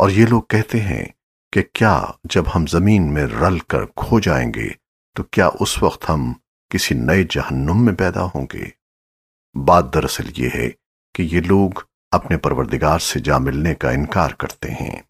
اور یہ لوگ کہتے ہیں کہ کیا جب ہم زمین میں رل کر کھو جائیں گے تو کیا اس وقت ہم کسی نئے جہنم میں پیدا ہوں گے؟ بات دراصل یہ ہے کہ یہ لوگ اپنے پروردگار سے جا ملنے کا انکار کرتے ہیں۔